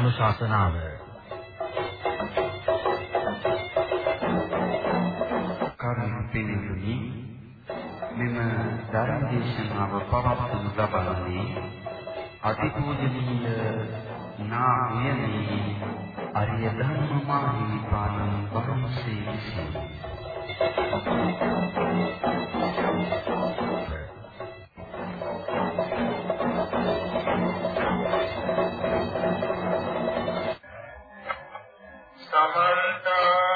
ධර්මානුශාසනාව කරුණාපිනිතුනි මෙම ධර්ම දේශනාව පවත්වනු ලබන්නේ අතිපූජනීය නා වියනේ අරිය ධර්ම මාහිමිපාණන් වහන්සේ විසිනි. සමන්තා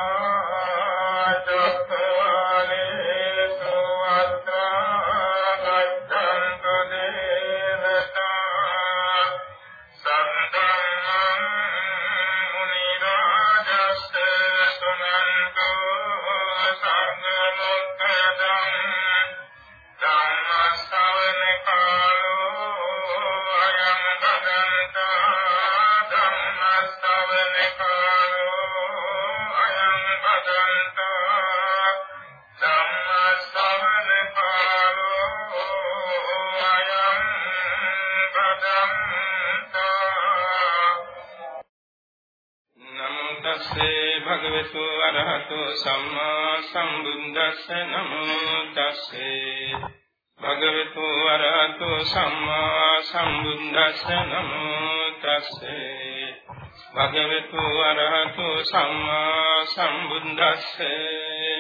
භගවතු අරහතු සම්මා සම්බුද්දස්සේ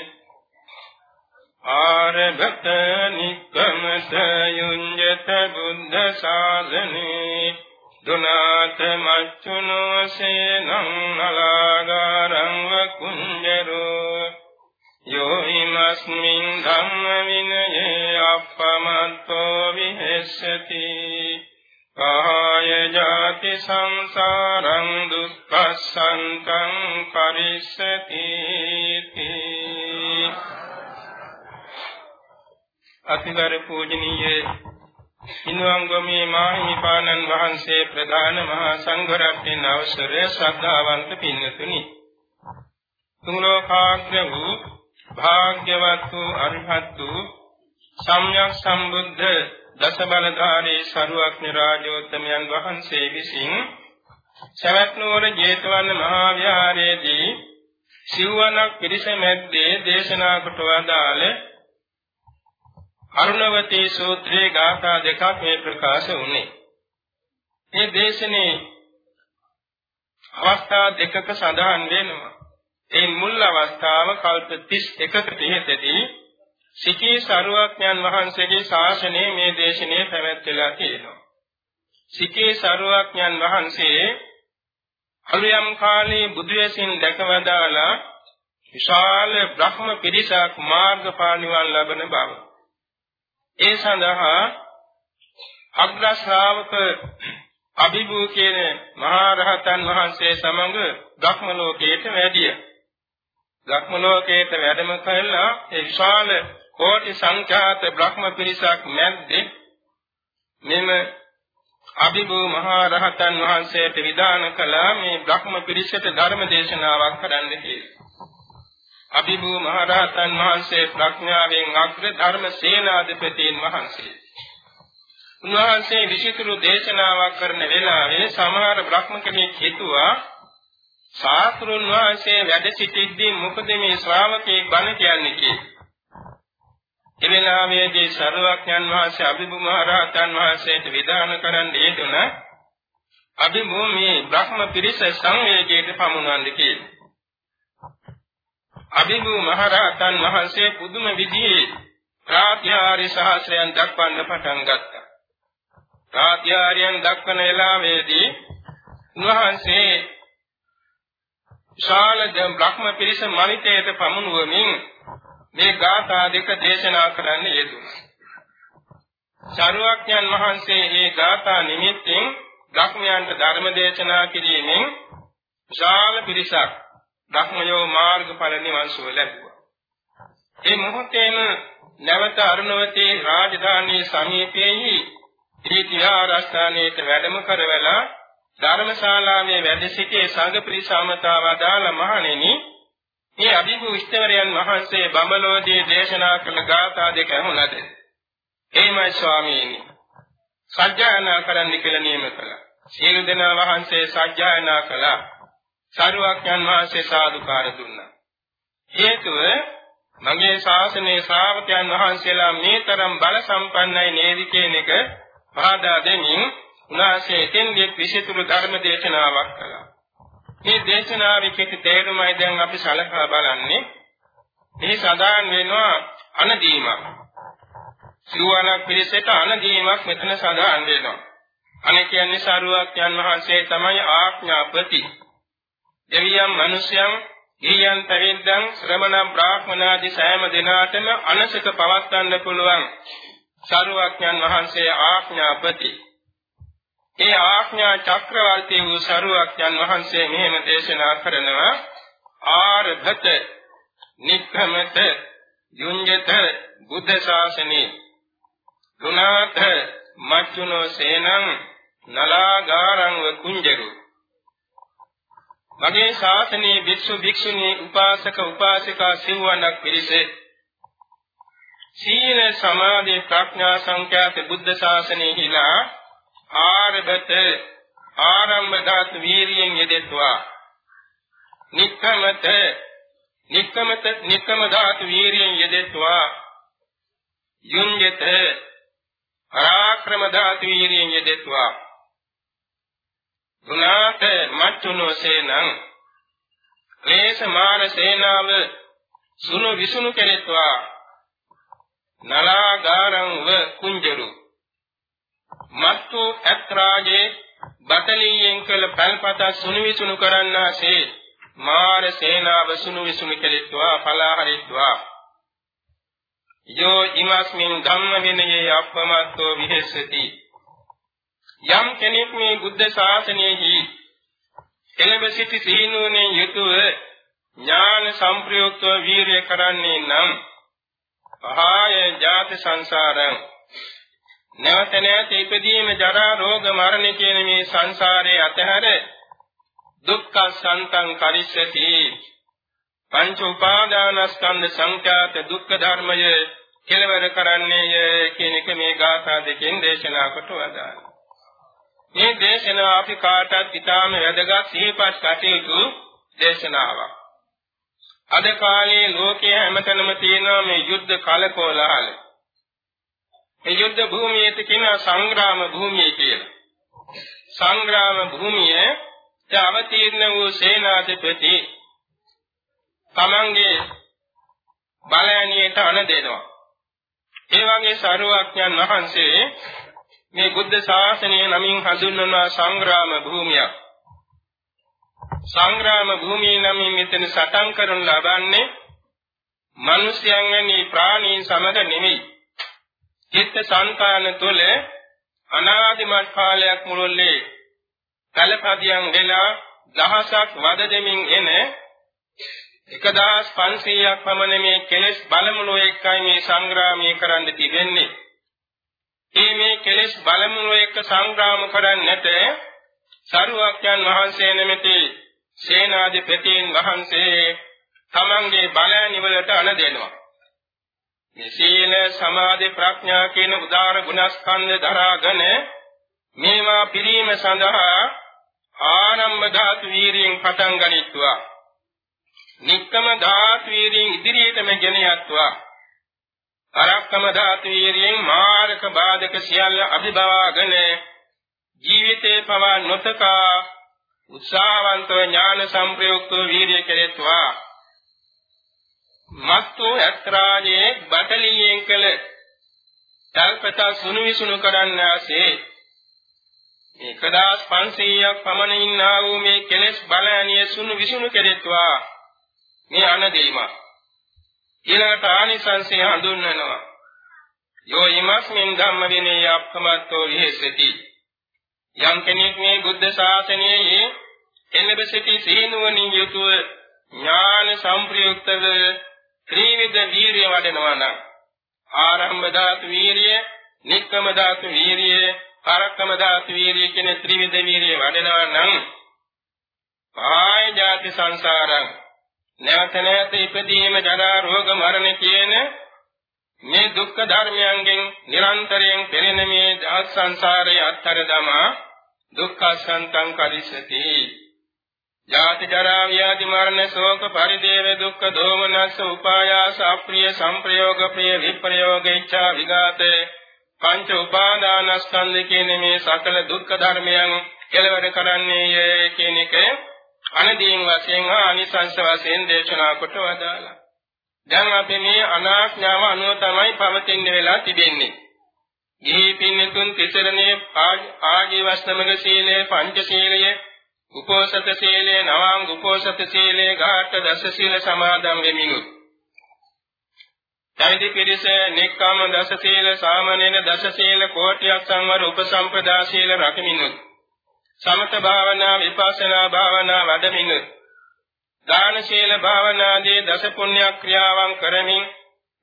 ආරභත නික්කමත යුඤ්ජත බුද්ධ ශාසනේ දුනාත මච්චුනෝ සේනං නලාගාරං වකුඤ්ජරෝ යෝ හිමස්මින් ධම්ම විනයේ අප්පමත්තෝ විහෙස්සති කාය ජාති සංසාරං දුක්ඛසන්තං පරිස්සති අතිගර පූජනීය හිනුවංගමේ මාහිමිපාණන් වහන්සේ ප්‍රධාන මහා සංඝරත්නයේ අවසරය ශ්‍රද්ධාවන්ත පින්නතුනි. තුන් ලෝකාග්‍ර වූ භාග්‍යවත් වූ අරිහත් වූ සම්්‍යක් සම්බුද්ධ දස බලධාරී සරුවක්ඥ රාජෝත්තමයන් වහන්සේ විසින් සවැත් නුවර ජේතවන මහා විහාරයේදී සිව්වනක් පිරිස මැද්දේ දේශනා කොට වදාළ අරුණවතී සූත්‍රයේ ගාථා දෙකක් මේ ප්‍රකාශ වුණේ. මේ දේශනේ අවස්ථා දෙකක සඳහන් වෙනවා. ඒ මුල් අවස්ථාව කල්ප 31කට ඉහතදී සිකී සරුවක්ඥන් වහන්සේගේ ශාසනයේ මේ දේශනේ පැවැත්වලා තියෙනවා. සිකී සරුවක්ඥන් වහන්සේ අලුයම් කාලේ බුදු වෙසින් දැකවදාලා විශාල බ්‍රහ්ම පිරිසක් මාර්ගඵල නිවන් ලබන බව. ඒ සඳහා අග්‍ර ශ්‍රාවක අභිභූ කියන මහා රහතන් වහන්සේ සමග බ්‍රහ්ම ලෝකයට වැඩිය. බ්‍රහ්ම ලෝකයට වැඩම කළා ඒ විශාල කෝටි සංඛ්‍යාත බ්‍රහ්ම පිරිසක් මැද්දේ මෙම අභිභූ මහා රහතන් වහන්සේට විධාන කළා මේ බ්‍රහ්ම පිරිසට ධර්ම දේශනාවක් කරන්න කියලා. අභිභූ මහ රහතන් වහන්සේ ප්‍රඥාවෙන් අග්‍ර ධර්ම සේනාධිපතීන් වහන්සේ. උන්වහන්සේ විශේෂිතු දේශනාවක් කරන වෙලාවේ සමහර බ්‍රහ්ම කෙනෙක් හිතුවා සාතුරුන් වහන්සේ වැඩ සිටිද්දී මොකද මේ ශ්‍රාවකෙක් බණ කියන්නේ කියලා. එවෙලාවේදී සරුවක්ඥන් වහන්සේ අභිභූමහරහතන් වහන්සේට විධාන කරන්න හේතුන අභිභූමී බ්‍රහ්ම පිරිස සංවේගයට පමුණවන්න කියලා. අභිභූමහරහතන් වහන්සේ පුදුම විදිහේ ප්‍රාත්‍යාරි සහස්‍රයන් දක්වන්න පටන් ගත්තා. ප්‍රාත්‍යාරයන් දක්වන වෙලාවේදී උන්වහන්සේ ශාල බ්‍රහ්ම පිරිස මනිතයට පමුණුවමින් මේ ගාථා දෙක දේශනා කරන්න යෙදුණා. සරුවක්ඥන් වහන්සේ මේ ගාථා නිමිත්තෙන් ධර්මයන්ට ධර්ම දේශනා කිරීමෙන් විශාල පිරිසක් ධර්මයෝ මාර්ගඵල නිවන් සුව ලැබුවා. ඒ මොහොතේම නැවත අරුණවතී රාජධානී සමීපයේහි ත්‍රිතිහාරස්ථානයේ වැඩම කරවලා ධර්මශාලාවේ වැඩ සිටි සංඝ පිරිසමතාව දාල මහණෙනි මේ අභිභූ ඉස්තවරයන් වහන්සේ බඹලෝදී දේශනා කළ ගාථා දෙක ඇහුණද? එයිමයි ස්වාමීනි. සත්‍යයනා කරන්න කියලා නියම කළා. සියලු දෙනා වහන්සේ සජ්ජායනා කළා. සරුවක්යන් වහන්සේ සාදුකාර දුන්නා. හේතුව මගේ ශාසනයේ ශ්‍රාවකයන් වහන්සේලා මේ තරම් බල සම්පන්නයි නේද කියන එක පහදා දෙමින් උන්වහන්සේ එතෙන්දී විශේෂතුරු ධර්ම දේශනාවක් කළා. මේ දේශනාවේ කෙටි තේරුමයි දැන් අපි සලකා බලන්නේ. මේ සදාන් වෙනවා අනදීමක්. සිවණක් පිළිසෙට අනදීමක් මෙතන සදාන් වෙනවා. අනේ කියන්නේ සාරුවක් යන් වහන්සේ තමයි ආඥාපති. දෙවියන් මිනිසයන් ගියන් පැවිද්දන් ශ්‍රමණ බ්‍රාහ්මනාදී සෑම දිනාටම අනසික පවත්වන්න පුළුවන් සාරුවක්යන් වහන්සේ ආඥාපති. ඒ ආඥා චක්‍රවර්ති වූ සාරුවක්යන් වහන්සේ මෙහෙම දේශනා කරනවා. ආරභත නික්ඛමත යුඤ්ජත බුද්ධ ශාසනේ දුනාත මච්චුනෝ සේනං නලාගාරං කුංජරු. මගේ ශාසනයේ භික්ෂු භික්ෂුණී උපාසක උපාසිකා සිව්වණක් පිරිසේ සීල සමාධි ප්‍රඥා සංඛ්‍යාත බුද්ධ ශාසනයෙහිලා ආරබත ආරම්භ දාත් වීරියෙන් යෙදෙත්වා. නික්කමත නික්කමත නික්කම දාත් වීරියෙන් යෙදෙත්වා. යුඤ්ජත පරාක්‍රම දාත් වීරියෙන් යෙදෙත්වා. ගුණාත මච්චුනෝ සේනං ක්ලේශ මාන සේනාව සුණු විසුණු කෙරෙත්වා. නලාගාරං ව කුංජරු. මත්තු අත්‍රාජේ බටලියෙන් කළ පල්පත සුණු විසුණු කරන්නාසේ මාන සේනාව සුණු විසුණු කෙරෙත්වා පලාහරිත්වා. යෝ ඉමස්මින් ධම්ම විනයේ අපමත්තෝ විහෙස්සති. යම් කෙනෙක් මේ බුද්ධ ශාසනයෙහි එළඹ සිටි සීනුවනේ යුතුව ඥාන සංප්‍රයුක්තව වීරිය කරන්නේ නම් පහය ජාති සංසාරං නැවත නැවත ඉපදීම ජරා රෝග මරණ කියන මේ සංසාරයේ අතහැර දුක්ඛ සන්තං කරිස්සති පංච උපාදානස්කන්ධ සංඛ්‍යාත දුක්ඛ ධර්මය කෙලවර කරන්නේය කියන එක මේ ගාථා දෙකෙන් දේශනා කොට වදාළා මේ දේශනාව අපි කාටත් ඉතාම වැදගත් සිහිපත් කටයුතු දේශනාවක්. අද කාලේ ලෝකයේ හැමතැනම තියෙන මේ යුද්ධ කලකෝලහල. මේ යුද්ධ භූමියට කියන සංග්‍රාම භූමිය කියලා. සංග්‍රාම භූමිය අවතීර්ණ වූ සේනාධිපති තමන්ගේ බලයනියට අණ දෙනවා. ඒ වගේ සරුවක්ඥන් වහන්සේ මේ බුද්ධ ශාසනය නමින් හඳුන්වන සංග්‍රාම භූමියක්. සංග්‍රාම භූමිය නමින් මෙතන සටන් කරන ලබන්නේ මිනිසයන් වැනි ප්‍රාණීන් සමග නෙමෙයි. චිත්ත සංකාන තුළ අනාදිමත් කාලයක් මුළුල්ලේ කලපදියන් වෙලා දහසක් වද දෙමින් එන 1500ක් පමණ මේ කෙලෙස් බලමුණු එක්කයි මේ සංග්‍රාමය කරන්න තිබෙන්නේ. ඒ මේ කෙලෙස් බලමුණු එක්ක සංග්‍රාම කරන්නට සරුවක්යන් වහන්සේ නැමැති සේනාධිපතීන් වහන්සේ තමන්ගේ බලයන් වලට අණ දෙනවා. මේ සීල සමාධි ප්‍රඥා කියන උදාර ගුණස්කන්ධ දරාගෙන මේවා පිරීම සඳහා ආරම්භ ධාතු වීරියෙන් පටන් ගනිත්වා. නික්කම ධාතු වීරියෙන් ඉදිරියටම ගෙන යත්වා. අරක්කම ධාතු වීරියෙන් මාරක බාධක සියල්ල අභිභවාගෙන ජීවිතේ පවා නොතකා උත්සාහවන්තව ඥාන සංප්‍රයුක්තව වීරිය කෙරෙත්වා මත්තු ඇත්‍රාජේ බටලියෙන් කළ තල්පත සුණු විසුණු කරන්නාසේ 1500ක් පමණ ඉන්නා වූ මේ කෙලෙස් බලයනිය සුණු විසුණු කෙරෙත්වා මේ අනදීමක් ඊළඟට ආනිසංසය හඳුන්වනවා. යෝ ීමස්මින් ධම්ම විනය අප්‍රමත්තෝ විහෙසති. යම් කෙනෙක් මේ බුද්ධ ශාසනයේ එළඹ සිටි සීනුවණින් යුතුව ඥාන සංප්‍රයුක්තව ත්‍රිවිධ වීරිය වඩනවා නම් ආරම්භ ධාතු වීරිය, නික්කම ධාතු වීරිය, පරක්කම ධාතු වීරිය කියන ත්‍රිවිධ වීරිය වඩනවා නම් ආය ජාති සංසාරං නැවත නැවත ඉපදීම ජරා රෝග මරණ කියන මේ දුක්ඛ ධර්මයන්ගෙන් නිරන්තරයෙන් පෙළෙන මේ සංසාරයේ අත්තර දමා දුක්ඛසන්තං කරිස්සති ජාති ජරා ව්‍යාධි මරණ ශෝක පරිදේව දුක්ඛ දෝමනස්ස උපායාස අප්‍රිය සංප්‍රයෝග ප්‍රිය විප්‍රයෝග ඉච්ඡා විඝාතේ පංච උපාදානස්කන්ධ කියන මේ සකල දුක්ඛ ධර්මයන් කෙලවර කරන්නේය කියන එක අනදීන් වශයෙන් හා අනිසංස වශයෙන් දේශනා කොට වදාලා. දැන් අපි මේ අනාඥාව අනුව තමයි පවතින වෙලා තිබෙන්නේ. ගිහි පින්නතුන් තිසරණේ ආජීවස්තමක සීලය පංච සීලය උපෝසත සීලය නවාංග උපෝසත සීලය ගාඨ දස සීල සමාදන් වෙමිනුත් පැවිදි පිරිස නික්කම දස සීල සාමනේන දස සීල කෝටියක් සංවර උපසම්පදා සීල රකිමිනුත් සමත භාවනා විපස්සනා භාවනා වඩමිනුත් දාන ශීල භාවනාදී දස පුණ්‍ය ක්‍රියාවන් කරමින්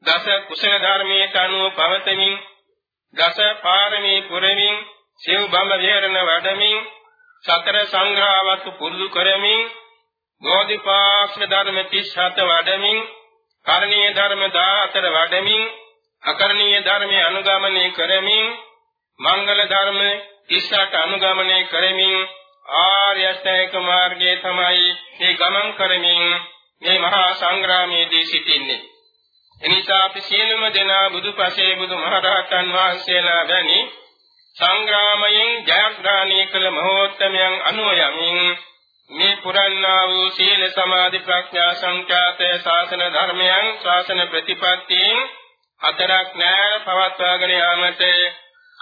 දස කුසල ධර්මයේ අනුව පවතමින් දස පාරමී පුරමින් සිව් බඹ විහරණ වඩමින් සතර සංග්‍රහවත් පුරුදු කරමින් බෝධිපාක්ෂ ධර්ම 37 වඩමින් කරණීය ධර්ම 14 වඩමින් අකරණීය ධර්ම අනුගමනය කරමින් මංගල ධර්ම 38 අනුගමනය කරමින් ආර්ය අෂ්ටාංගික මාර්ගයේ තමයි මේ ගමන් කරමින් මේ මහා සංග්‍රාමයේදී සිටින්නේ. එනිසා අපි සියලුම දෙනා බුදුපසේ බුදුමහරහතන් වහන්සේලා වැනි සංග්‍රාමයෙන් ජයග්‍රහණය කළ මහෝත්තමයන් අනුව යමින් මේ පුරන්නා වූ සීල සමාධි ප්‍රඥා සංඛ්‍යාත ශාසන ධර්මයන් ශාසන ප්‍රතිපත්තීන් හතරක් නෑ පවත්වාගෙන යාමට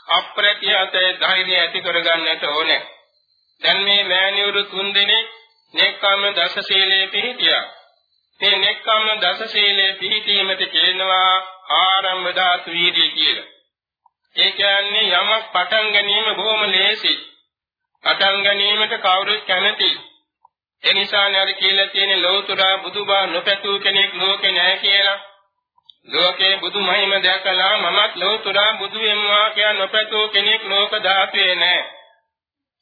අප්‍රතිහත ධෛර්යය ඇති කරගන්නට ඕනේ. දැන් මේ මෑණිවරු තුන් දෙනෙක් නෙක්ඛම්ම දස සීලයේ පිහිටියා. මේ නෙක්ඛම්ම දස සීලයේ පිහිටීමට කියනවා ආරම්භ ධාතු වීර්යය කියලා. ඒ කියන්නේ යමක් පටන් ගැනීම බොහොම ලේසි. පටන් ගැනීමට කවුරුත් කැමති. ඒ නිසානේ අර කියලා තියෙන ලෞතර බුදුබා නොපැතු කෙනෙක් ලෝකේ නැහැ කියලා. ලෝකේ බුදු මහිම දැකලා මමත් ලෞතර බුදු වෙනවා කියන නොපැතු කෙනෙක් ලෝක ධාතුවේ නැහැ.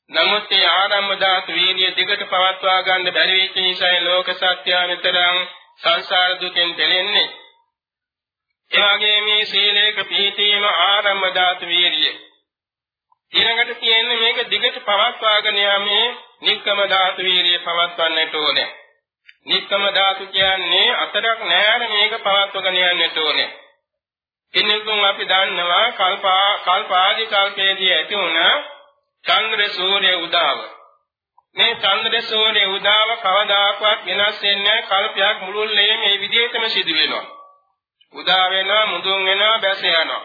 නමුත් ඒ ආරම්භ ධාතු වීර්ය දිගට පවත්වා ගන්න බැරි වෙච්ච නිසායි ලෝක සත්‍ය විතරං සංසාර දුකෙන් පෙළෙන්නේ. ඒ වගේ මේ සීලයක පිහිටීම ආරම්භ ධාතු වීර්යය. ඊළඟට කියන්නේ මේක දිගට පවත්වාගෙන යන්නේ නික්කම ධාතු වීර්යය පවත්වන්නට ඕනේ. නික්කම ධාතු කියන්නේ අතරක් නෑර මේක පවත්වගෙන යන්නට ඕනේ. ඉන්නකම් අපි දන්නවා කල්පා කල්පාදි කල්පයේදී ඇති වුණ චන්ද්‍ර සූර්ය උදාව. මේ චන්ද්‍ර සූර්ය උදාව කවදාකවත් වෙනස් වෙන්නේ කල්පයක් මුළුල්ලේ මේ විදිහටම සිදු වෙනවා. උදා වෙනවා මුදුන් වෙනවා බැස යනවා.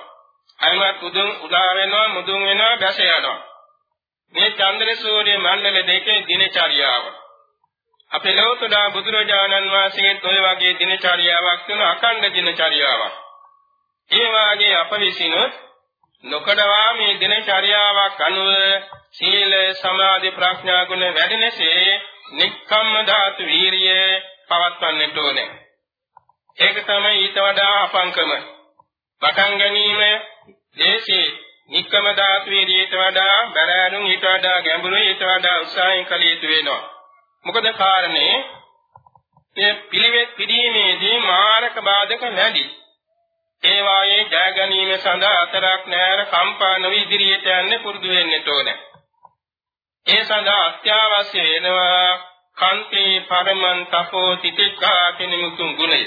අයමත් උදුන් උදා වෙනවා මුදුන් වෙනවා බැස යනවා. මේ චන්ද්‍ර සූර්ය මණ්ඩල දෙකේ දිනචරියාව. අපේ ලෝතුඩා බුදුරජාණන් වහන්සේත් ඔය වගේ දිනචරියාවක් තුන අඛණ්ඩ දිනචරියාවක්. ඒ වාගේ අප විසිනුත් නොකඩවා මේ දිනචරියාවක් අනුව සීල සමාධි ප්‍රඥා ගුණ වැඩිනසේ නික්කම්ම ධාතු වීරිය පවත්වන්නට ඕනේ. ඒක තමයි ඊට වඩා අපංකම. පටන් ගැනීම දේශේ නික්කම ධාතු වීරියට වඩා බැලෑනුම් ඊට වඩා ගැඹුරුයි ඊට වඩා උත්සාහයෙන් කළ යුතු වෙනවා. මොකද කාරණේ මේ පිළිවෙත් පිළිීමේදී මාරක බාධක නැදි. ඒ වායේ ජය ගැනීම සඳහා අතරක් නැර කම්පා නොවි ඉදිරියට යන්න පුරුදු වෙන්න ඕනේ. ඒ සඳහා අත්‍යවශ්‍ය වෙනවා කන්ති පරමන් තපෝ තිතික්ඛා කියන මුතුන් ගුණය.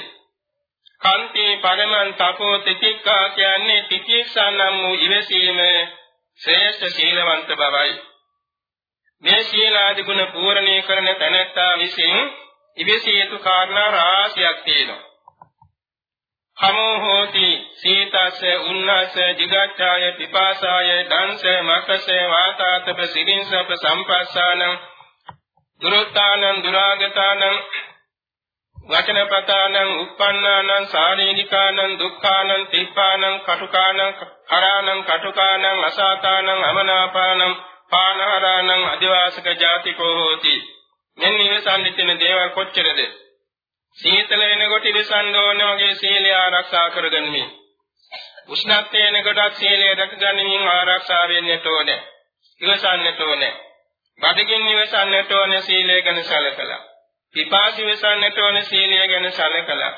කන්ති පරමන් තපෝ තිතික්ඛා කියන්නේ තිතික්ෂා නම් වූ ඉවසීම ශ්‍රේෂ්ඨ සීලවන්ත බවයි. මේ සීලාදි ගුණ පූර්ණේ කරන තැනැත්තා විසින් ඉවසිය යුතු කාරණා රාශියක් තියෙනවා. හමෝ හෝති සීතස උන්නස jigacchාය පිපාසාය දංශ මකස වාතාතප සිරින්සප සම්පස්සානං දුරතානං දුරාගතානං වචනපතානං uppannānaං සාරීනිකානං දුක්ඛානං තිප්පානං කටුකානං කරානං කටුකානං අසාතානං අමනාපානං පානහරානං අදිවාසක ජාතිකෝ හෝති මෙන්න ඉවසන්නිටින දේවල් කොච්චරද සීතල වෙනකොට ඉවසන්න ඕන වගේ සීලය ආරක්ෂා කරගනිමින් උෂ්ණත්වය වෙනකොටත් සීලය රැකගනිමින් ආරක්ෂා වෙන්නට ඕනේ. ඉවසන්නට ඕනේ. බඩගින් ඉවසන්නට ඕනේ සීලය ගැන සැලකලා. පිපාසි ඉවසන්නට ඕනේ සීලය ගැන සැලකලා.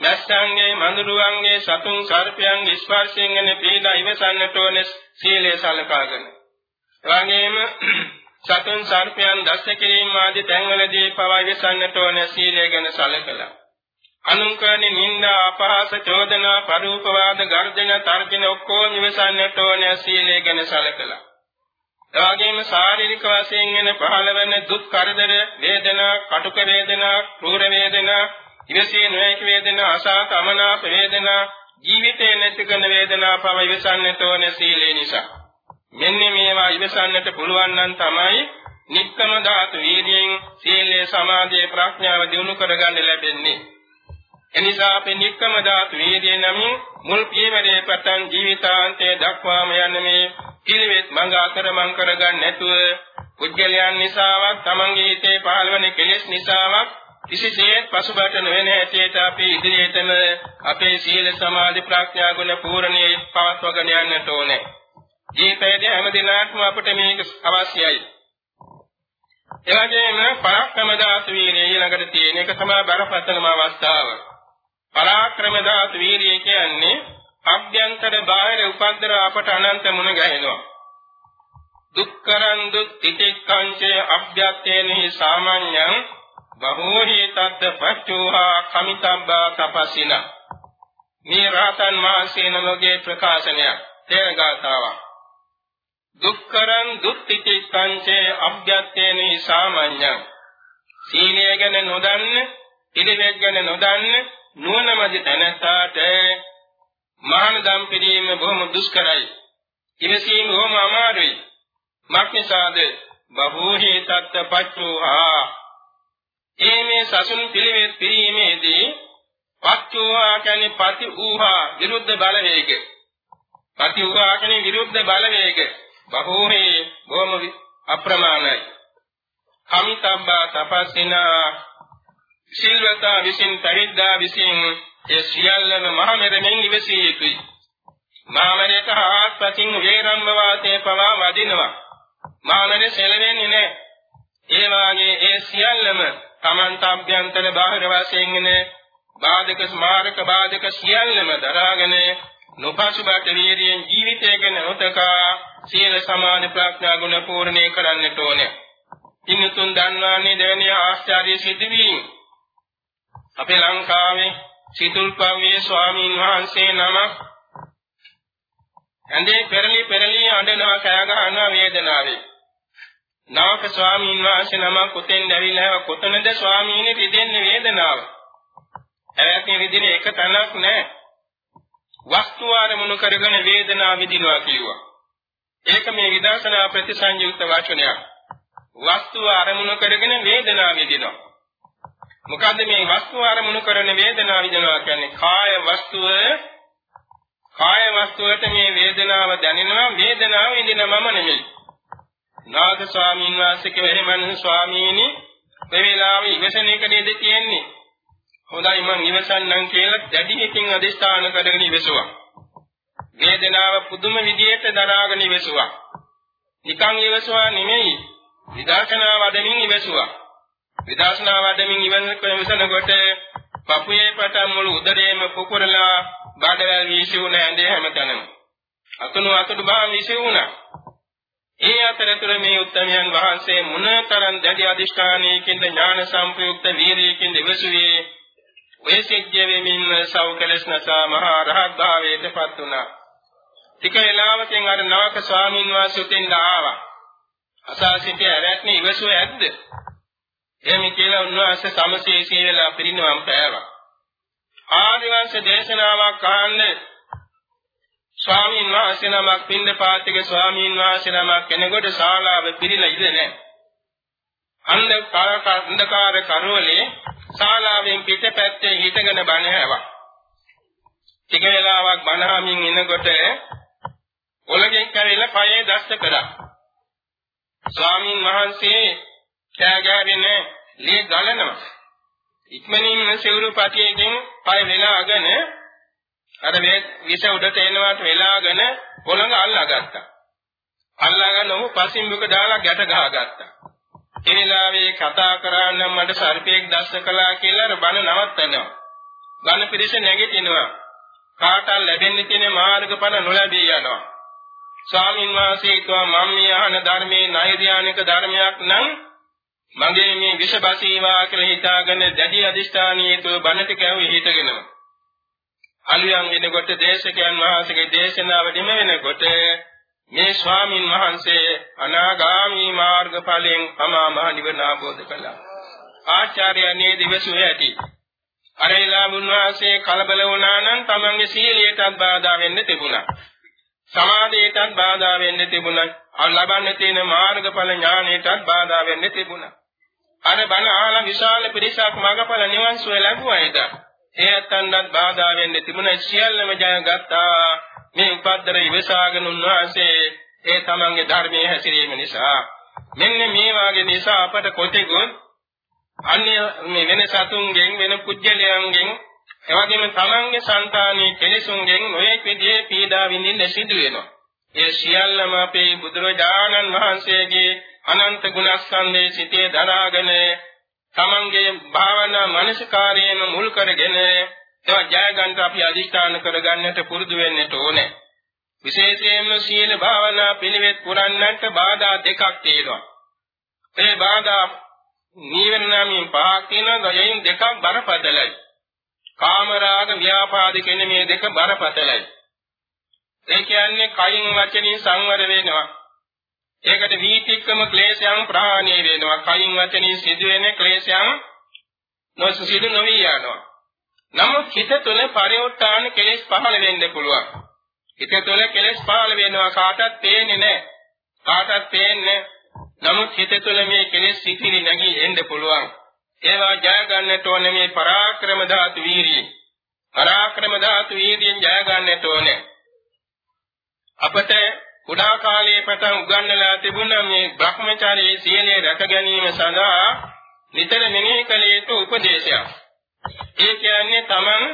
මස්සංගේ මඳුරුවන්ගේ සතුන් සර්පයන්ගේ ස්පර්ශයෙන් ගැන පීඩා ඉවසන්නට ඕනේ සීලය සැලකාගෙන. එවැගේම සතුන් සර්පයන් දස්ස කිරීම ආදී තැන්වලදී පවා විසන්නට ඕන සීලය ගැන සැලකලා. අනුන්කරණේ නිന്ദා අපහාස චෝදනා පරූපවාද ගර්ජන තර්ජන ඔක්කොම විසන්නට ඕන සීලය ගැන සැලකලා. එවැගේම ශාරීරික වශයෙන් වෙන පහළ වෙන දුක් කරදර වේදනා කටුක වේදනා ක්‍රූර වේදනා ඉවසිය නොහැකි වේදනා අසහත අමනාප වේදනා ජීවිතේ නැති කරන වේදනා පව ඉවසන්නට ඕන සීලේ නිසා. මෙන්න මේවා ඉවසන්නට පුළුවන් නම් තමයි නික්කම ධාතු වීර්යයෙන් සීලේ සමාධියේ ප්‍රඥාව දිනු කරගන්න ලැබෙන්නේ. එනිසා අපි නික්කම ධාතු වීර්යය නමින් මුල් පියවරේ පටන් ජීවිතාන්තයේ දක්වාම යන මේ පිළිවෙත් මඟ අතරමං කරගන්න නැතුව පුද්ගලයන් නිසාවක් තමන්ගේ හිතේ පහළවන කෙලෙස් නිසාවක් කිසිසේත් පසුබට නොවන හැටියට අපි ඉදිරියටම අපේ සීල සමාධි ප්‍රඥා ගුණ පූර්ණයේ පවත්වගෙන යන්නට ඕනේ. ජීවිතයේදී හැම දිනකටම අපට මේක අවශ්‍යයි. එවැගේම පරාක්‍රම දාස වීර්යය ඊළඟට තියෙන එක තමයි බරපතලම අවස්ථාව. පරාක්‍රම දාස වීර්යය කියන්නේ අභ්‍යන්තර බාහිර උපද්දර අපට අනන්ත මුණ ගැහෙනවා. දුක්කරන් දුක් තිතික්කංචේ අභ්‍යත්තේනහි සාමාන්‍යං බහෝහි තත්ත පච්චෝහා කමිතබ්බා තපසින. මේ රහතන් වහන්සේ නමගේ ප්‍රකාශනයක් තේරගතාවක් දුක්කරං දුක්තිතික්කංචේ අභ්‍යත්තේනහි සාමාන්‍යං සීලය ගැන නොදන්න පිළිවෙත් ගැන නොදන්න නුවණමදි තැනසාට මහානදම් පිළිම බොහොම දුෂ්කරයි. ඉවසීම බොහොම අමාරුයි. මක්නිසාද බහූහි තත්ත පච්චෝහා ඒ මේ සසුන් පිළිවෙත් පිරීමේදී පච්චෝහා කියන්නේ පති ඌහා විරුද්ධ බලවේග. පති ඌහා කියන්නේ විරුද්ධ බලවේග. බහූහි බොහොම අප්‍රමාණයි. කමිතබ්බා තපස්සිනා සිල්වතා විසින් පරිද්දා විසින් ඒ සියල්ලම මහමෙරමින් ඉවසිය යුතුයි. මාමරේක ආස්පතින් වේරම්ම වාතේ පවා වදිනවා. මාමරේ සෙලවෙන්නේ නැහැ. ඒ වාගේ ඒ සියල්ලම තමන්ට අභ්‍යන්තර බාහිර වශයෙන් එන බාධක ස්මාරක බාධක සියල්ලම දරාගෙන නොපසුබට වීර්යයෙන් ජීවිතය ගැන උතකා සීල සමාධි ප්‍රඥා ගුණ පූර්ණේ කරන්නට ඕනේ. ඉන්නතුන් දන්වානේ දෙවෙනි ආශ්චර්ය සිදුවීම් අපේ ලංකාවේ සිතුල්පව්වේ ස්වාමීන් වහන්සේ නමක් ඇඳේ පෙරලි පෙරලි අඬනවා කෑ ගහනවා වේදනාවේ. නාවක ස්වාමීන් වහන්සේ නමක් උතෙන් ඇවිල්ලා කොතනද ස්වාමීනි රිදෙන්නේ වේදනාව. ඇවැත්නි රිදින එක තැනක් නැහැ. වස්තු ආරමුණු කරගෙන වේදනාව විඳිනවා කිව්වා. ඒක මේ විදර්ශනා ප්‍රතිසංයුක්ත වචනයක්. වස්තු ආරමුණු කරගෙන වේදනාව විඳිනවා. මොකද්ද මේ වස්තුව අරමුණු කරන වේදනාව විඳිනවා කියන්නේ? කාය වස්තුව කාය වස්තුවට මේ වේදනාව දැනෙනවා වේදනාව විඳින මම නෙමෙයි. නාග ස්වාමීන් වහන්සේ කෙරෙහිමන් ස්වාමීනි මේ වෙලාවේ ඉවසන එක නේද කියන්නේ හොඳයි මං ඉවසන්නම් කියලා දැඩි හිතින් අදිස්ථාන කරගෙන ඉවසුවා. වේදනාව පුදුම විදියට දරාගෙන ඉවසුවා. නිකන් ඉවසුවා නෙමෙයි විදර්ශනා වදමින් ඉවසුවා. විදර්ශනා වඩමින් ඉවන විසනකොට පපුවේ පටන් මුළු උදරයේම පුපුරලා බඩවැල් වීසුණ ඇඳේ හැමතැනම අතුණු අතුඩු බාන් විසුණා ඒ අතරතුර මේ උත්තමයන් වහන්සේ මුණතරන් දැඩි අධිෂ්ඨානයකින් ඥාන සම්ප්‍රයුක්ත වීරියකින් ඉවසුවේ ඔය සිද්ධිය වෙමින් සෞකලස්නසා මහා රහත් භාවයට පත් වුණා. ටික වේලාවකින් අර නවක ස්වාමීන් වහන්සේ උතෙන් ආවා. අසා සිටි ඇරැත්නි ඉවසුව ඇද්ද? එහෙම කියලා උන්වහන්සේ සමසීසී වෙලා පිරිනවම් පෑවා. ආදිවංශ දේශනාවක් අහන්නේ ස්වාමීන් වහන්සේ නමක් පින්දපාතික ස්වාමීන් වහන්සේ නමක් කෙනෙකුට ශාලාව පිළිලා ඉඳ නැහැ. අන්ධකාර අන්ධකාර කරවලේ ශාලාවෙන් පිටපැත්තේ හිටගෙන බණ හැවා. ටික වෙලාවක් බණහමින් ඉනකොට ඔලගෙන් කැවිලා පයේ දැස්ස කරා. ස්වාමීන් වහන්සේ කෑ ගෑගෙන ලී ගලනවා. ඉක්මනින්ම සිවුරු පටියකින් පය වෙලාගෙන අර විස උඩට එනවාට වෙලාගෙන පොළඟ අල්ලාගත්තා. අල්ලාගෙන ඔහු පසින්බුක දාලා ගැට ගහගත්තා. ඒ වෙලාවේ කතා කරන්න මට සර්පෙක් දැස්ස කළා කියලා බණ නවත්තනවා. බණ පිරිස නැගිටිනවා. කාටල් ලැබෙන්න තියෙන මාර්ගඵල නොලැබී යනවා. ස්වාමීන් වහන්සේ කිව්වා මම මේ අහන ධර්මයේ නෛර්යානික ධර්මයක් නම් මගේ මේ විෂබසීවා කියලා හිතාගෙන දැඩි අදිෂ්ඨානීයතුව බණට කැවුවේ හිතගෙනම. අලියන් වෙනකොට දේශකයන් වහන්සේගේ දේශනාව දිම වෙනකොට මේ ස්වාමින් වහන්සේ අනාගාමී මාර්ගඵලයෙන් අමා මහ නිවන අවබෝධ කළා. ආචාර්යනේ දිවසුවේ ඇති. අරේලා මුන්වහන්සේ කලබල වුණා නම් තමන්ගේ සීලයටත් බාධා වෙන්න තිබුණා. සමාධියටත් බාධා වෙන්න තිබුණා. අර ලබන්න තියෙන මාර්ගඵල ඥානයටත් බාධා වෙන්න තිබුණා. අර බණ අහලා විශාල පිරිසක් මාර්ගඵල නිවන් සුව ලැබුවා ඒක. ඒ අතන්නත් බාධා වෙන්න තිබුණ සියල්ලම ජයගත්තා. මේ උපද්දර ඉවසාගෙන උන්වහන්සේ ඒ තමන්ගේ ධර්මයේ හැසිරීම නිසා මෙන්න මේ වාගේ නිසා අපට කොතෙකුත් අන්‍ය මේ වෙන සතුන්ගෙන් වෙන පුජ්‍යලයන්ගෙන් එවැගේම තමන්ගේ సంతානීය කෙලෙසුන්ගෙන් නොයෙක් විදිහේ පීඩා විඳින්න සිදු වෙනවා. ඒ සියල්ලම අපේ බුදුරජාණන් වහන්සේගේ අනන්ත ගුණස්කන්ධයේ සිටේ දරාගෙන තමන්ගේ භාවනා මනසකාරයෙන් මුල් කරගෙන ඒවා ජය ගන්නට අපි අධිෂ්ඨාන කරගන්නට පුරුදු වෙන්නට ඕනේ. විශේෂයෙන්ම සීල භාවනා පිළිවෙත් පුරන්නන්ට බාධා දෙකක් තියෙනවා. ඒ බාධා නීවරණමින් පහක් තියෙනවා ගයෙන් දෙකක් බරපතලයි. කාමරාග ව්‍යාපාද කියන මේ දෙක බරපතලයි. ඒ කියන්නේ කයින් වචනින් සංවර වෙනවා. ඒකට වීතික්කම ක්ලේශයන් ප්‍රහාණය වෙනවා. කයින් වචනින් සිදුවෙන ක්ලේශයන් නොසිදු නොවි යනවා. නමුත් හිත තුළ පරිවර්තන කෙලෙස් පහළ වෙන්න පුළුවන්. හිත තුළ කෙලෙස් පහළ වෙනවා කාටවත් පේන්නේ නැහැ. කාටවත් පේන්නේ නමුත් හිත තුළ මේ කෙලෙස් සිතිරි නැගී එන්න පුළුවන්. ඒවා ජය ගන්නට ඕනේ මේ පරාක්‍රම ධාතු වීරිය. පරාක්‍රම ධාතු වීරියෙන් ජය ගන්නට ඕනේ. අපට කුඩා කාලයේ පටන් උගන්වලා තිබුණ මේ Brahmacharya සීලය රැක ගැනීම සඳහා නිතර මෙනෙහි කළ යුතු උපදේශයක්. ඒ කියන්නේ Taman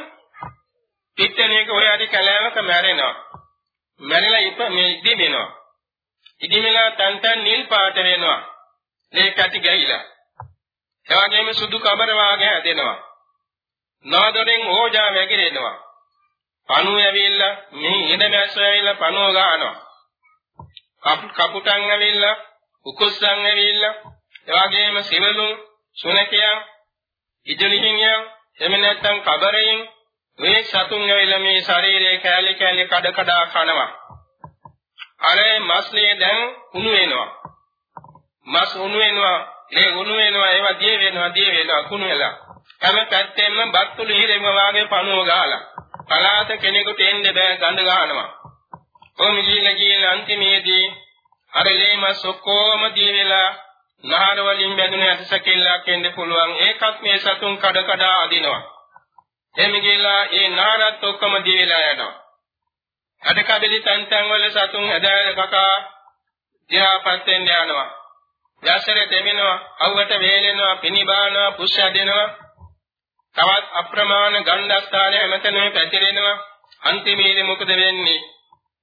පිටණයක ඔය අධි කලාවක මැරෙනවා. මැරිලා ඉප මේ ඉදිමෙනවා. ඉදිමෙලා තන් තන් නිල් පාට වෙනවා. මේ කැටි ගැහිලා. එවැගේම සුදු කබර වාගේ හැදෙනවා. නාදරෙන් ඕජා වැగిරෙනවා. පණුව ඇවිල්ලා මෙහි ඉඩමැස්ස ඇවිල්ලා පණුව ගන්නවා. කපුටන් ඇවිල්ලා උකුස්සන් ඇවිල්ලා එවාගෙම සිවලුන් සුනකයන් ඉජලිහිනියන් එමෙ නැත්තම් කබරයෙන් මේ සතුන් ඇවිල්ලා මේ ශරීරයේ කැලි කැලි කඩ කඩ කනවා අර මස්නේ දැන් උණු වෙනවා මස් උණු වෙනවා ඒ උණු වෙනවා ඒවා දිය වෙනවා දිය වෙනවා කුණු වෙලා. හැම පැත්තෙම බත්තුළු ඉරෙම වාගේ පණුව ගහලා. පලාත කෙනෙකුට එන්න බෑ ගඳ ගන්නවා කොහොම ගිහිල්ලා ගිහිල්ලා අන්තිමේදී අර ලේමස් ඔක්කොම දී වෙලා නහර වලින් බැඳුන ඇටසැකිල්ලක් එන්න පුළුවන්. ඒකත් මේ සතුන් කඩ කඩ අදිනවා. එමෙ ගිහිල්ලා ඒ නහරත් ඔක්කොම දී වෙලා යනවා. අද කඩලි තැන් තැන් වල සතුන් ඇදලා කකා දිහාපත් වෙන්න යනවා. යසරේ දෙමිනවා අවුවට වේලෙනවා පිනිබානවා පුෂ්‍ය දෙනවා තවත් අප්‍රමාණ ගණ්ඩස්ථානය හැමතැනම පැතිරෙනවා. අන්තිමේදී මොකද වෙන්නේ?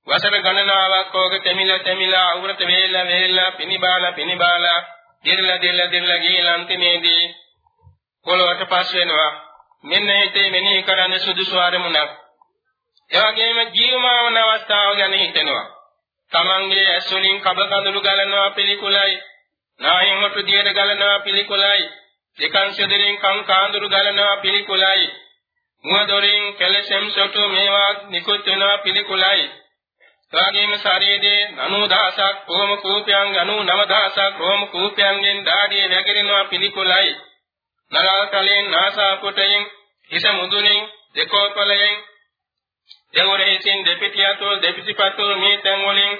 වසර ගණනාවක් ඕක තෙමිලා තෙමිලා අවුරත වේලා වේලා පිනිබාලා පිනිබාලා දිරලා දිරලා දිරලා ගිහලා අන්තිමේදී පොළොවට පස් වෙනවා. මෙන්න හිතේ මෙනෙහි කරන්න සුදුසු ආරමුණක් එවැගේම ජීවමාන අවස්ථාව ගැන හිතෙනවා. තමන්ගේ ඇස් වලින් කබ කඳුළු ගලනවා පිළිකුලයි. නායෙන් හොටු දියට ගලනවා පිළිකුලයි. දෙකන් සෙදරින් කම් කාඳුරු ගලනවා පිළිකුලයි. මුව දොරින් කෙලසෙම් සොටු මේවා නිකුත් වෙනවා පිළිකුලයි. එවාගේම ශරීරයේ 90000ක් කොහොම කූපයන් 99000ක් කොහොම කූපයන්ගෙන් දාඩිය වැగిරෙනවා පිළිකුලයි. නරාතලෙන් නාසාපුටයෙන් හිස මුදුනින් දෙකෝපලයෙන් දෙවරෙහිසින් දෙපිටියතෝ දෙපිටිපතෝ මේ තැන් වලින්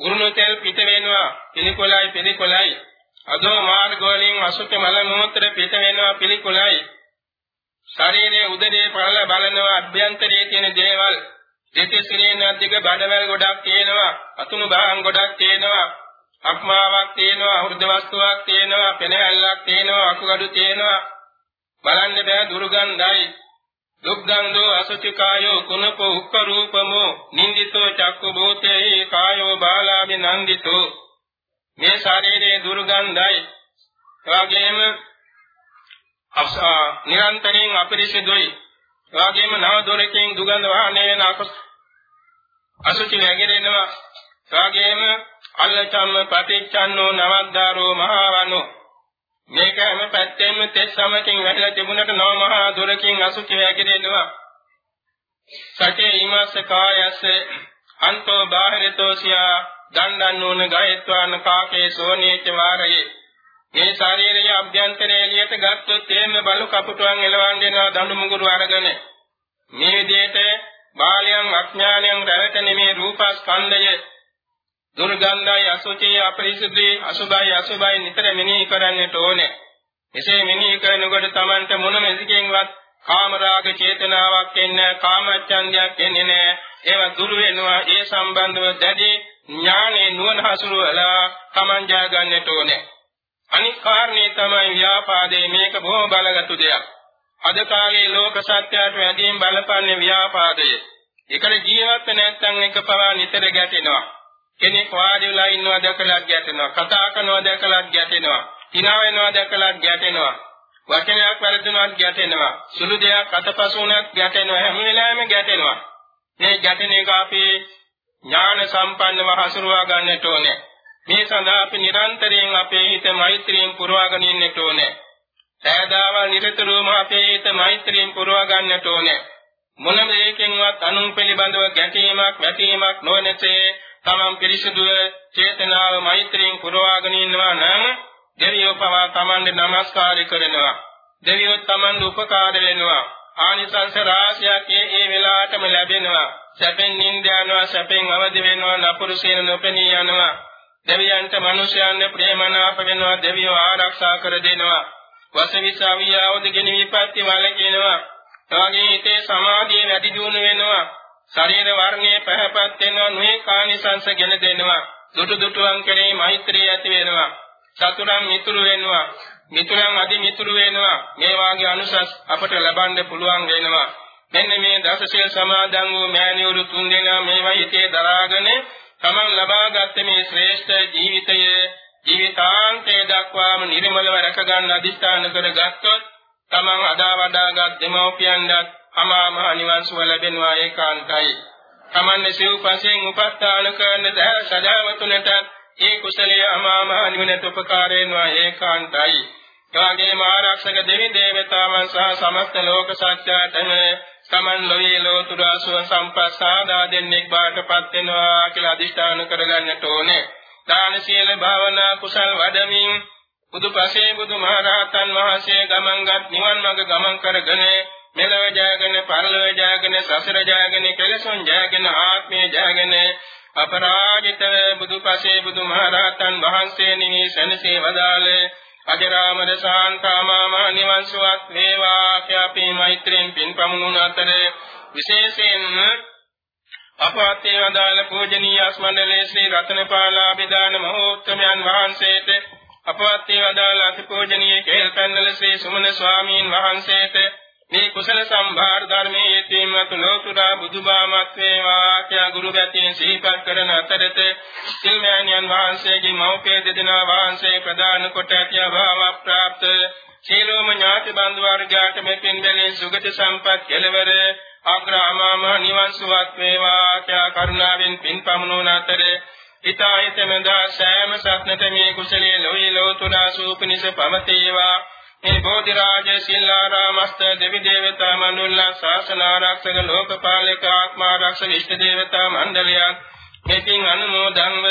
උරුණු තෙල් පිට වෙනවා පිළිකුලයි පිළිකුලයි. අදෝ මාර්ග වලින් අසුත මල මූත්‍ර පිට වෙනවා පිළිකුලයි. ශරීරයේ උදරයේ පහළ බලනවා අභ්‍යන්තරයේ තියෙන දේවල්. දෙතිසිරේන දිග බඩවැල් ගොඩක් තියෙනවා අතුණු බහන් ගොඩක් තියෙනවා. අක්මාවක් තියෙනවා හෘද වස්තුවක් තියෙනවා පෙනහැල්ලක් තියෙනවා අකුගඩු තියෙනවා. බලන්න බෑ දුර්ගන්ධයි දුක්ගන්ධෝ අසුචිකායෝ කුණපෝ උක්ක රූපමෝ නින්දිතෝ චක්කු භූතේ කායෝ බාලාභි නන්දිතෝ. මේ ශරීරයේ දුර්ගන්ධයි. එවාගෙම නිරන්තරයෙන් අපිරිසිදුයි. එවාගෙම නව දොරකින් දුගඳ වාහනේ වෙන අසුචි නැගිරෙනවා. එවාගෙම අල්ලචම්ම පටිච්චන්නෝ නවද්දාරෝ මහවණෝ මේක හැම පැත්තෙම තෙස් සමකින් වැහිලා තිබුණට නව මහා දුරකින් අසුචි වැగిරෙනවා සකේ ීමස්ස කායස්ස අන්තෝ බාහිරතෝසියා දණ්ඩන් නෝන ගයත්වාන කාකේ සෝනීච වාරයේ. මේ ශාරීරික අභ්‍යන්තරයේ එළියට ගත්තොත් එහෙම බලු කපුටුවන් එලවන්න දෙනවා දඬු මුගුරු අරගෙන. මේ විදිහට බාලයන් අඥානයන් රැවටෙන මේ රූපස්කන්ධය දුර්ගන්ධයි අසුචි අපරිසුද්ධි අසුභයි අසුභයි නිතර මෙනෙහි කරන්නට ඕනේ. එසේ මෙනෙහි කරනකොට Tamanට මොනම විදිහකින්වත් කාමරාග චේතනාවක් එන්නේ කාමච්ඡන්දයක් එන්නේ නැහැ. ඒවා දුරු වෙනවා. ඒ සම්බන්ධව දැඩි ඥානේ නුවණ හසුරුවලා Taman ජය ගන්නට ඕනේ. අනික් කාරණේ තමයි ව්‍යාපාදේ මේක බොහොම බලගත් දෙයක්. අද කාලේ ලෝක සත්‍යයට වැඩිම බලපන්නේ ව්‍යාපාදය. ඒකට ජීවත් නැත්නම් එක පවා නිතර ගැටෙනවා. කෙනෙක් වාඩි වෙලා ඉන්නවා දැකලා ගැටෙනවා. කතා කරනවා දැකලා ගැටෙනවා. hina වෙනවා දැකලා ගැටෙනවා. වචනයක් වැරදුනවත් ගැටෙනවා. සුළු දෙයක් අතපසු වුණත් ගැටෙනවා. හැම වෙලාවෙම ගැටෙනවා. මේ ගැටෙන එක අපි ඥාන සම්පන්නව හසුරුවා ගන්නට ඕනේ. මේ සඳහා අපි නිරන්තරයෙන් අපේ හිත මෛත්‍රියෙන් පුරවාගෙන ඉන්නට ඕනේ. සෑදාවල් නිරතුරුවම අපේ හිත මෛත්‍රියෙන් පුරවා ගන්නට ඕනේ. මොනම දෙයකින්වත් අනුන් පිළිබඳව ගැටීමක්, වැටීමක් නොවනසේ තමන් පිරිසුදුව චේතනාව මෛත්‍රියෙන් පුරවාගෙන ඉන්නවා නම් දෙවියෝ පවා තමන්ට নমස්කාර කරනවා. දෙවියෝ තමන්ට උපකාර වෙනවා. ආනිසංස රාශියක් ඒ ඒ වෙලාවටම ලැබෙනවා. සැපෙන් නිින්ද යනවා, සැපෙන් අවදි වෙනවා, නපුරු සීන නොපෙනී යනවා. දෙවියන්ට මිනිසයන්ට ප්‍රේමනාප වෙනවා, දෙවියෝ ආරක්ෂා කර දෙනවා. වසවිසාවිය අවදිගෙන විපත්ති වලකිනවා. එවාගේ හිතේ සමාධිය වැඩි දියුණු වෙනවා. ශරීර වර්ණයේ පහපත් වෙනවා, නොයේ කානිසංශ ගෙන දෙනවා. දුටු දුටුවන් කෙරෙහි මෛත්‍රිය ඇති වෙනවා. සතුරන් මිතුරු වෙනවා. මිතුරන් අදි මිතුරු වෙනවා. මේ වාගේ අනුසස් අපට ලබන්න පුළුවන් වෙනවා. මෙන්න මේ දසසිල් සමාදන් වූ මෑණිවරු තුන්දෙනා මේවා හිතේ දරාගෙන තමන් ලබාගත් මේ ශ්‍රේෂ්ඨ ජීවිතය ජීවිතාන්තය දක්වාම නිර්මලව රැක ගන්න අදිස්ථාන කරගත්තොත් තමන් අදා වඩාගත් දෙමෝපියන්වත් අමා මහ නිවන් සුව ලැබෙනවා ඒකාන්තයි. තමන්නේ සිව්පසෙන් උපස්ථාන කරන සදාවතුනට ඒ කුසලයේ අමා මහ නිවනට උපකාර වෙනවා ඒකාන්තයි. එවාගේම ආරක්ෂක දෙවි දේවතාවන් සහ සමස්ත ලෝක සත්‍යයටම සමන් ලෝයේ ලෝතුරු අසුව සම්පස්සාදා දෙන්නෙක් බාටපත් වෙනවා කියලා අදිෂ්ඨාන කරගන්නට ඕනේ. දාන සීල භාවනා කුසල් වඩමින් බුදුපසේ බුදුමහරහතන් වහන්සේ ගමන්ගත් නිවන් මඟ ගමන් කරගෙන මෙලව ජයගෙන පරලොව ජයගෙන සසර ජයගෙන කෙලසොන් ජයගෙන ආත්මය ජයගෙන අපරාජිත බුදුපසේ බුදුමහරහතන් වහන්සේ නිමි සනසේ වදාළේ අජරාමර සාන්තාමාම නිවන් සුවත් වේවා අපි මෛත්‍රියෙන් පින් පමුණුන අතර විශේෂයෙන්ම අපවත්තේ වදාළ පූජනීය අස්මණ්ඩලේ ශ්‍රී රතනපාලාභිදාන මහෝත්තමයන් වහන්සේට අපවත්තේ වදාළ අතිපූජනීය කේල්පන්නල ශ්‍රී සුමන ස්වාමීන් වහන්සේට මේ කුසල සම්භාර ධර්මයේ යෙදීමත් ලෝතුරා බුදුබාමත් වේවා කියා ගුරු ගැතින් සිහිපත් කරන අතරත සිල්මෑණියන් වහන්සේගේ මෞපිය දෙදෙනා වහන්සේ ප්‍රදාන කොට ඇති අභාව ප්‍රාප්ත. සීලෝම ඥාති බන්දු වර්ගයාට මෙපින් බැලේ සුගති සම්පත් කෙලවර අග්‍රාමාම නිවන් සුවත් වේවා කියා කරුණාවෙන් පින් පමුණුන අතරේ ඊතායිතමදා සෑම සත්නත මේ කුසලයේ ලෝයි ලෝතුරා සූපනිස පමතේවා මේ බෝධිරාජ සිල්ලාරාමස්ත දෙවි දේවතා මණ්ඩල ශාසන ආරක්ෂක ලෝකපාලක ආත්මාරක්ෂක ඉෂ්ට දේවතා මණ්ඩලයන් මෙකින් අනුමෝදන්ව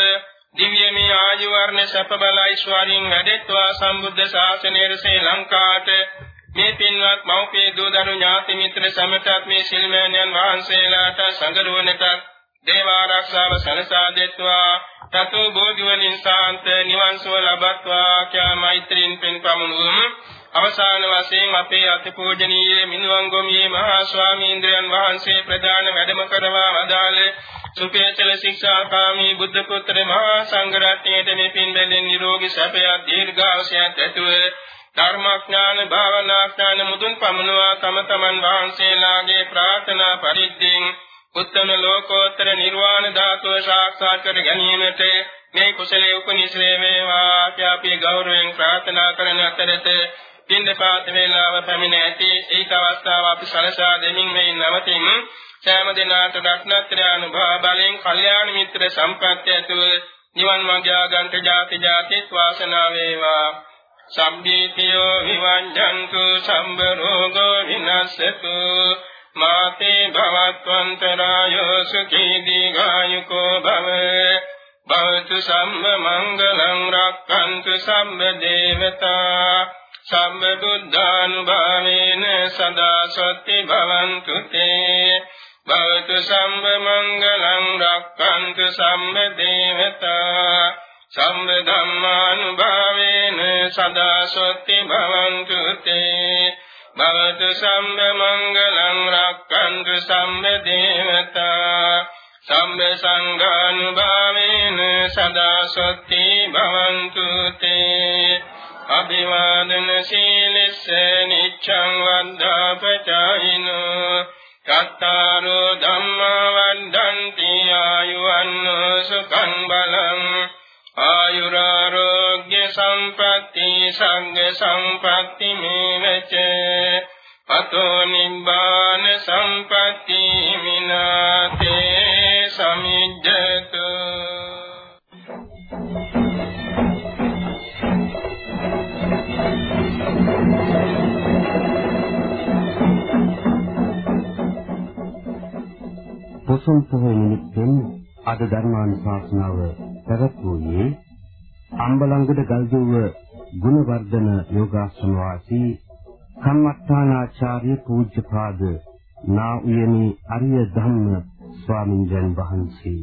දිව්‍යමය ආයු වර්ණ සප බල ඓශ්වර්යයෙන් වැඩෙත්වා සම්බුද්ධ ශාසනයේ ශ්‍රී ලංකාවට. මේ පින්වත් මෞපිය දූ දරු ඥාති මිත්‍ර සමටත් මේ සිල්මයන්යන් වහන්සේලාට සංගරුවනට දේව ආරක්ෂාව සලසා දෙත්වා. තතු බෝධි වලින් සාන්ත නිවන් සුව ලබත්වා කියා මෛත්‍රීන් පින් පමුණුවමු අවසාන වශයෙන් අපේ අතිපූජනීය මිනුවන්ගොමියේ මහා ස්වාමීන්ද්‍රයන් වහන්සේ ප්‍රදාන වැඩම කරවා වදාළ සුපේචල ශික්ෂාකාමී බුද්ධ පුත්‍ර මහා සංඝරත්නයේ මේ පින්බෙලෙන් නිරෝගී සැපයක් දීර්ඝාසයක් ඇතුව ධර්මාඥාන භාවනාඥාන මුදුන් පමනවා තම තමන් වහන්සේලාගේ ප්‍රාර්ථනා පරිද්දෙන් උත්තම ලෝකෝත්තර නිර්වාණ ධාතුව සාක්ෂාත් කර ගැනීමට මේ කුසලයේ උපනිශ්‍රේ වේවා. අපි ගෞරවයෙන් ප්‍රාර්ථනා කරන අතරතේ පින්දපාත වේලාව පැමිණ ඇති ඒක අවස්ථාව අපි සලසා දෙමින් මේ නවතින් සෑම දිනාට රත්නත්‍රය අනුභව බලෙන් කල්යාණ මිත්‍ර සම්පත්‍ය ඇතුව නිවන් මාර්ගය ගන්ට ජාති ජාති වාසනාව වේවා. සම්බීතියෝ විවංජන්තු සම්බ රෝගෝ විනස්සතු මාතේ භවත්වන්තරායෝ සුඛී දීඝායුකෝ භව භවතු සම්ම මංගලං රක්ඛන්තු සම්ම දේවතා සම්ම බුද්ධානුභාවේන සදා සත්‍ති භවන්තු තේ භවතු සම්ම මංගලං රක්ඛන්තු සම්ම දේවතා සම්ම ධම්මානුභාවේන සදා සත්‍ති භවන්තු තේ භවතු සම්ම මංගලං රක්ඛන්තු සම්ම දේවතා සම්ම සංඝානුභාවේන සදා සත්‍ති භවන්තු තේ අභිවාදන සීලස්ස නිච්ඡං වන්දාපචායිනෝ චත්තාරෝ ධම්මා වන්දන්ති ආයුවන්නෝ සුඛං බලං ආයුරාරෝග්‍ය සම්පatti සංඝ සම්පatti මේවච. අතෝ නිබ්බාන සම්පatti මිනාතේ සමිජ්ජතු. පොසොන් පොහොය නිමිත්තෙන් අද ධර්මානුශාසනාව පැවැත්වුවේ අම්බලංගොඩ ගල්දුව ගුණවර්ධන යෝගාශ්‍රම වාසී කම්මත්තානාචාර්ය පූජ්‍යපාද නා උයනේ අරිය ධම්ම ස්වාමින්වයන් වහන්සේ